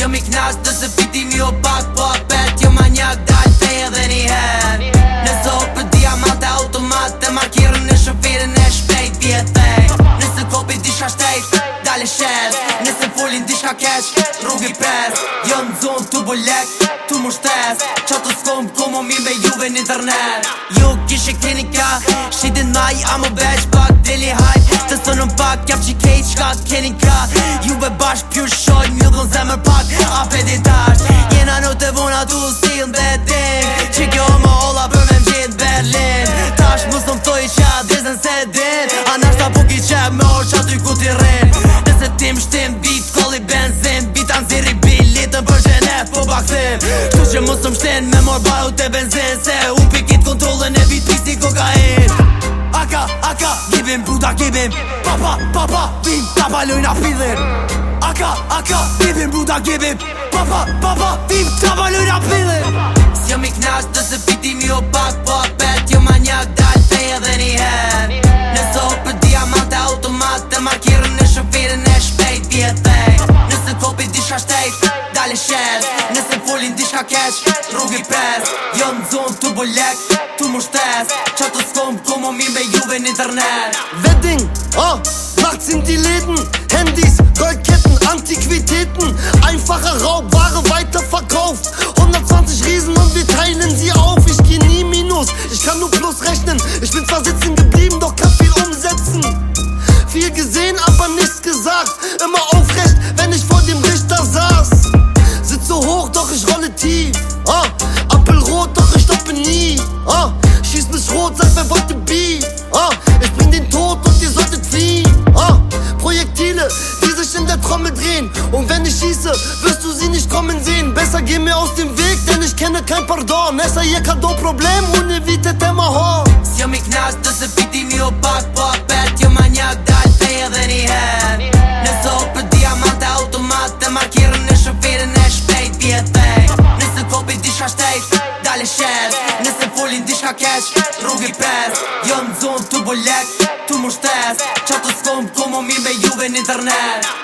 Jo më knasht dhe se piti mi o pak po apet Jo ma njak dal një her Në zohë për diamant e automat Dhe markirën në shofirën e shpejt vjetej Nëse kopit disha shtejt, dale shes Nëse fullin disha keq, rrugi pres Jo në zonë tu bolek, tu mushtes Qa të skomë, komo mi me juve në internet Ju jo, kishë klinika, shidin mai amë beq Pak dili hajt, të sënën pak, pat keni ka Juve bashk pjur shoj Mjë dhën zemër pak A peti tash Jena në të vona du s'il dhe ding Që kjo më ola për me mqit Berlin Tash mës nëm thoi qa Dizën se din A nash ta buki po qe me orë qa t'u i kuti rin Nëse tim shtim Bit koli benzin Bit anë ziri bilitën për përgjene Po bakthin Që që mës nëm shtin Me mor baru të benzin Se u na gebim Papa papa dim tabalojna pidhin Aka aka bibim buda gebim Papa papa dim tabalojna pidhin S'jam i knash dhe se piti mi o pak pak bet mirë në shëpirin e shpejt Bje tek Nëse kopi disha shtejt Dale shes Nëse folin disha kesh Rrugi pres Jo në zonë të bulek Të mushtes Qa të skom komm um ihn bei në internet Wedding, oh, nachts sind die Läden Handys, Goldketten, Antiquitäten Einfache Raubware weiterverkauft 120 Riesen und wir teilen sie auf Ich geh nie Minus, ich kann nur Plus rechnen Ich bin zwar sitzen geblieben Tag, immer aufrecht, wenn ich vor dem Richter saß. Sitze hoch, doch ich rolle tief. Ah, Appelrot, doch ich stoppe nie. Ah, schieß mich rot, sag wer wollte Beef. Ah, ich bring den Tod und ihr solltet fliehen. Ah, Projektile, die sich in der Trommel drehen. Und wenn ich schieße, wirst du sie nicht kommen sehen. Besser geh mir aus dem Weg, denn ich kenne kein Pardon. Essa hier kein Problem, ohne wie Tetema Ho. Se eu me ignaste, se piti mi o bad boy. isha shtejt, dale shes nese folin di shka keq, rrug i pes Jo në zonë të bolek, të mështes Qa të skomë, ku më mirë me juve në internet